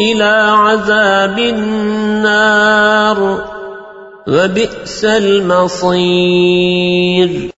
إلى عذاب النار. وبئس المصير.